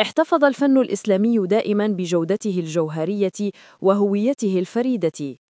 احتفظ الفن الإسلامي دائما بجودته الجوهرية وهويته الفريدة.